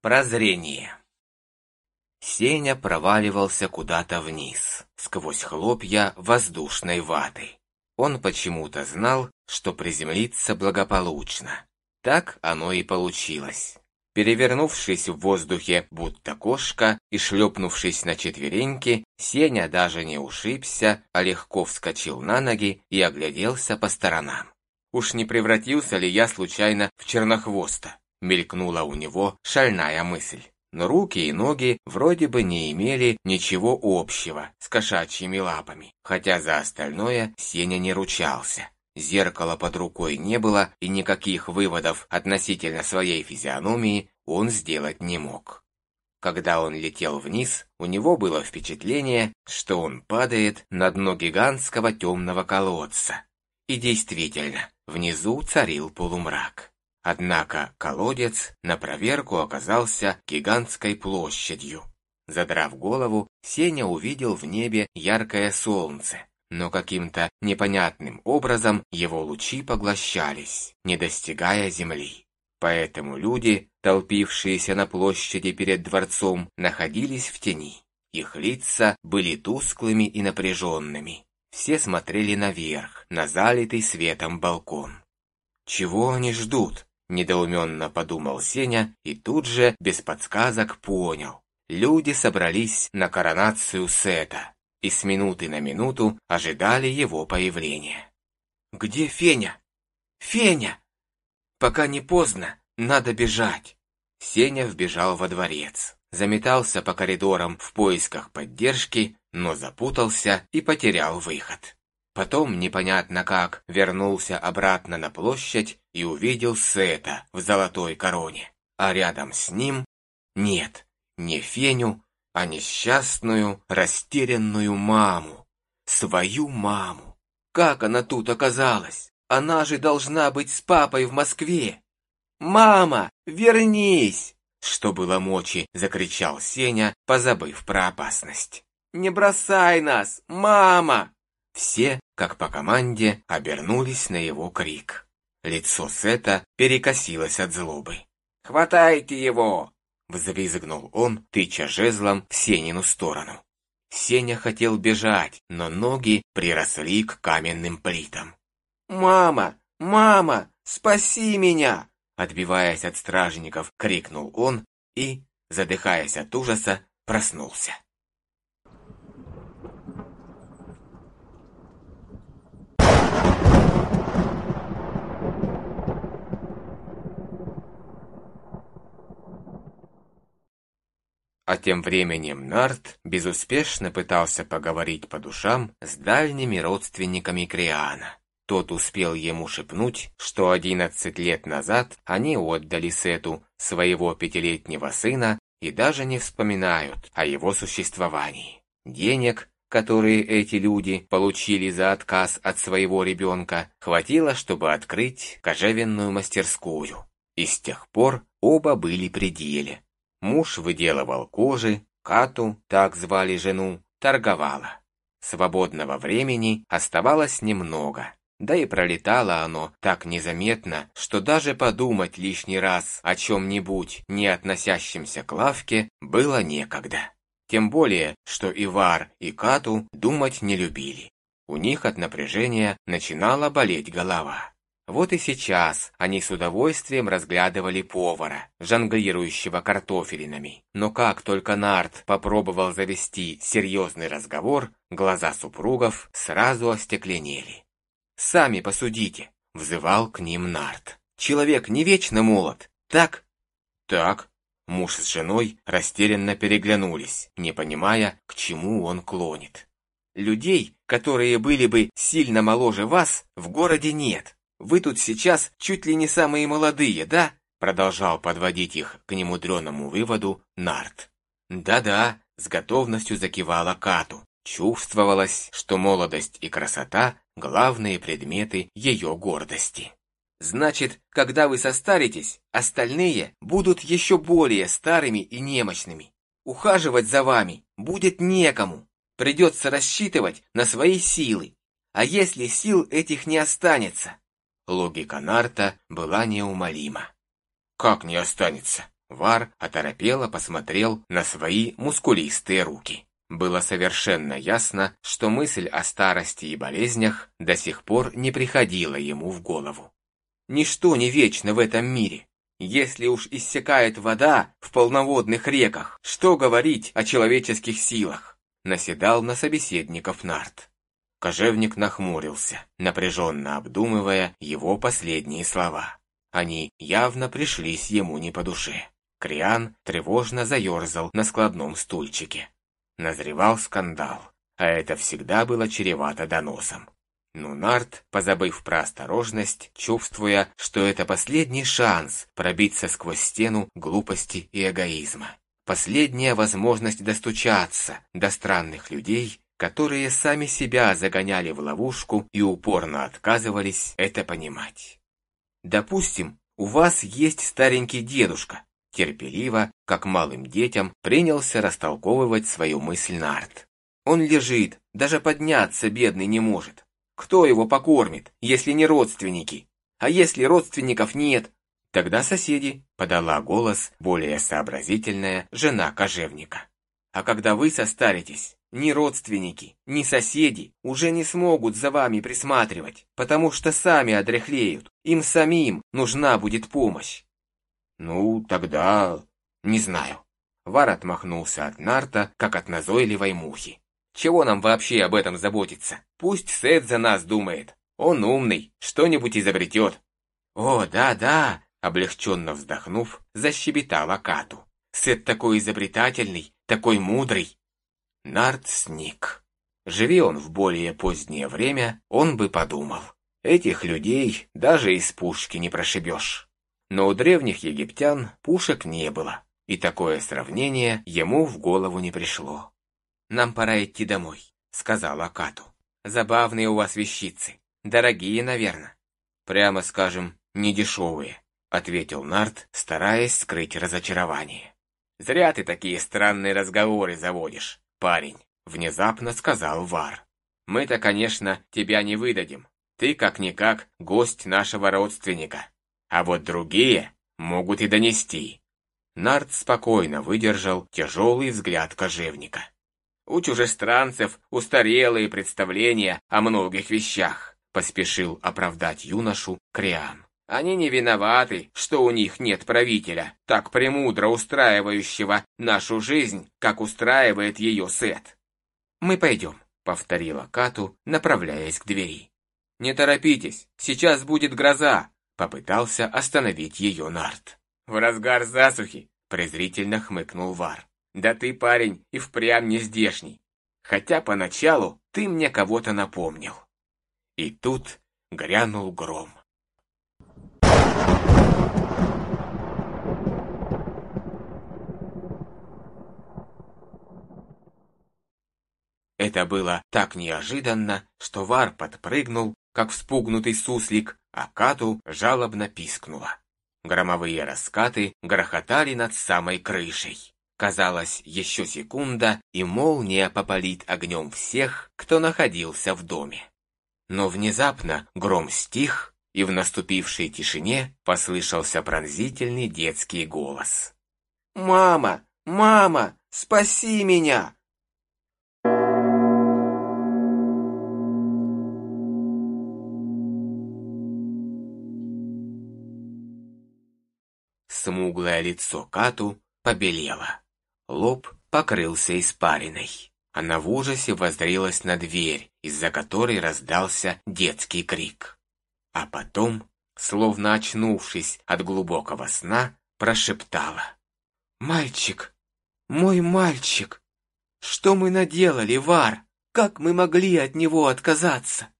Прозрение. Сеня проваливался куда-то вниз, сквозь хлопья воздушной ваты. Он почему-то знал, что приземлиться благополучно. Так оно и получилось. Перевернувшись в воздухе, будто кошка, и шлепнувшись на четвереньки, Сеня даже не ушибся, а легко вскочил на ноги и огляделся по сторонам. Уж не превратился ли я случайно в чернохвоста? Мелькнула у него шальная мысль. Но руки и ноги вроде бы не имели ничего общего с кошачьими лапами, хотя за остальное Сеня не ручался. Зеркала под рукой не было, и никаких выводов относительно своей физиономии он сделать не мог. Когда он летел вниз, у него было впечатление, что он падает на дно гигантского темного колодца. И действительно, внизу царил полумрак. Однако колодец на проверку оказался гигантской площадью. Задрав голову, Сеня увидел в небе яркое солнце, но каким-то непонятным образом его лучи поглощались, не достигая земли. Поэтому люди, толпившиеся на площади перед дворцом, находились в тени. Их лица были тусклыми и напряженными. Все смотрели наверх, на залитый светом балкон. «Чего они ждут?» – недоуменно подумал Сеня и тут же, без подсказок, понял. Люди собрались на коронацию Сета и с минуты на минуту ожидали его появления. «Где Феня? Феня!» «Пока не поздно, надо бежать!» Сеня вбежал во дворец, заметался по коридорам в поисках поддержки, но запутался и потерял выход. Потом, непонятно как, вернулся обратно на площадь и увидел Сета в золотой короне, а рядом с ним... Нет, не Феню, а несчастную, растерянную маму. Свою маму. Как она тут оказалась? Она же должна быть с папой в Москве. «Мама, вернись!» Что было мочи, закричал Сеня, позабыв про опасность. «Не бросай нас, мама!» Все, как по команде, обернулись на его крик. Лицо Сета перекосилось от злобы. «Хватайте его!» Взвизгнул он, тыча жезлом в Сенину сторону. Сеня хотел бежать, но ноги приросли к каменным плитам. «Мама! Мама! Спаси меня!» Отбиваясь от стражников, крикнул он и, задыхаясь от ужаса, проснулся. А тем временем Нарт безуспешно пытался поговорить по душам с дальними родственниками Криана. Тот успел ему шепнуть, что одиннадцать лет назад они отдали Сету своего пятилетнего сына и даже не вспоминают о его существовании. Денег, которые эти люди получили за отказ от своего ребенка, хватило, чтобы открыть кожевенную мастерскую. И с тех пор оба были при деле. Муж выделывал кожи, Кату, так звали жену, торговала. Свободного времени оставалось немного, да и пролетало оно так незаметно, что даже подумать лишний раз о чем-нибудь, не относящемся к лавке, было некогда. Тем более, что Ивар и Кату думать не любили. У них от напряжения начинала болеть голова. Вот и сейчас они с удовольствием разглядывали повара, жонглирующего картофелинами. Но как только Нарт попробовал завести серьезный разговор, глаза супругов сразу остекленели. «Сами посудите», — взывал к ним Нарт. «Человек не вечно молод, так?» «Так». Муж с женой растерянно переглянулись, не понимая, к чему он клонит. «Людей, которые были бы сильно моложе вас, в городе нет», вы тут сейчас чуть ли не самые молодые, да?» Продолжал подводить их к немудреному выводу Нарт. «Да-да», — с готовностью закивала Кату. Чувствовалось, что молодость и красота — главные предметы ее гордости. «Значит, когда вы состаритесь, остальные будут еще более старыми и немощными. Ухаживать за вами будет некому. Придется рассчитывать на свои силы. А если сил этих не останется, Логика Нарта была неумолима. «Как не останется?» Вар оторопело посмотрел на свои мускулистые руки. Было совершенно ясно, что мысль о старости и болезнях до сих пор не приходила ему в голову. Ничто не вечно в этом мире. Если уж иссякает вода в полноводных реках, что говорить о человеческих силах? Наседал на собеседников Нарт. Кожевник нахмурился, напряженно обдумывая его последние слова. Они явно пришлись ему не по душе. Криан тревожно заерзал на складном стульчике. Назревал скандал, а это всегда было чревато доносом. Но Нарт, позабыв про осторожность, чувствуя, что это последний шанс пробиться сквозь стену глупости и эгоизма. Последняя возможность достучаться до странных людей, которые сами себя загоняли в ловушку и упорно отказывались это понимать. Допустим, у вас есть старенький дедушка, терпеливо, как малым детям, принялся растолковывать свою мысль Нарт. Он лежит, даже подняться бедный не может. Кто его покормит, если не родственники? А если родственников нет? Тогда соседи, подала голос более сообразительная жена кожевника. А когда вы состаритесь, ни родственники, ни соседи уже не смогут за вами присматривать, потому что сами одряхлеют, им самим нужна будет помощь. «Ну, тогда... не знаю». Вар отмахнулся от нарта, как от назойливой мухи. «Чего нам вообще об этом заботиться? Пусть Сет за нас думает. Он умный, что-нибудь изобретет». «О, да-да», облегченно вздохнув, защебетала Кату. «Сет такой изобретательный, такой мудрый». Нарт сник. Живи он в более позднее время, он бы подумал. Этих людей даже из пушки не прошибешь. Но у древних египтян пушек не было, и такое сравнение ему в голову не пришло. «Нам пора идти домой», — сказала Кату. «Забавные у вас вещицы. Дорогие, наверное». «Прямо скажем, недешевые», — ответил Нарт, стараясь скрыть разочарование. «Зря ты такие странные разговоры заводишь, парень», — внезапно сказал Вар. «Мы-то, конечно, тебя не выдадим. Ты, как-никак, гость нашего родственника а вот другие могут и донести. Нарт спокойно выдержал тяжелый взгляд кожевника. У чужестранцев устарелые представления о многих вещах, поспешил оправдать юношу Криан. Они не виноваты, что у них нет правителя, так премудро устраивающего нашу жизнь, как устраивает ее Сет. «Мы пойдем», — повторила Кату, направляясь к двери. «Не торопитесь, сейчас будет гроза, Попытался остановить ее Нарт. «В разгар засухи!» – презрительно хмыкнул Вар. «Да ты, парень, и впрямь не здешний. Хотя поначалу ты мне кого-то напомнил». И тут грянул гром. Это было так неожиданно, что Вар подпрыгнул, как вспугнутый суслик, а Кату жалобно пискнула. Громовые раскаты грохотали над самой крышей. Казалось, еще секунда, и молния попалит огнем всех, кто находился в доме. Но внезапно гром стих, и в наступившей тишине послышался пронзительный детский голос. «Мама! Мама! Спаси меня! Смуглое лицо Кату побелело. Лоб покрылся испариной. Она в ужасе воззрилась на дверь, из-за которой раздался детский крик. А потом, словно очнувшись от глубокого сна, прошептала. «Мальчик! Мой мальчик! Что мы наделали, Вар? Как мы могли от него отказаться?»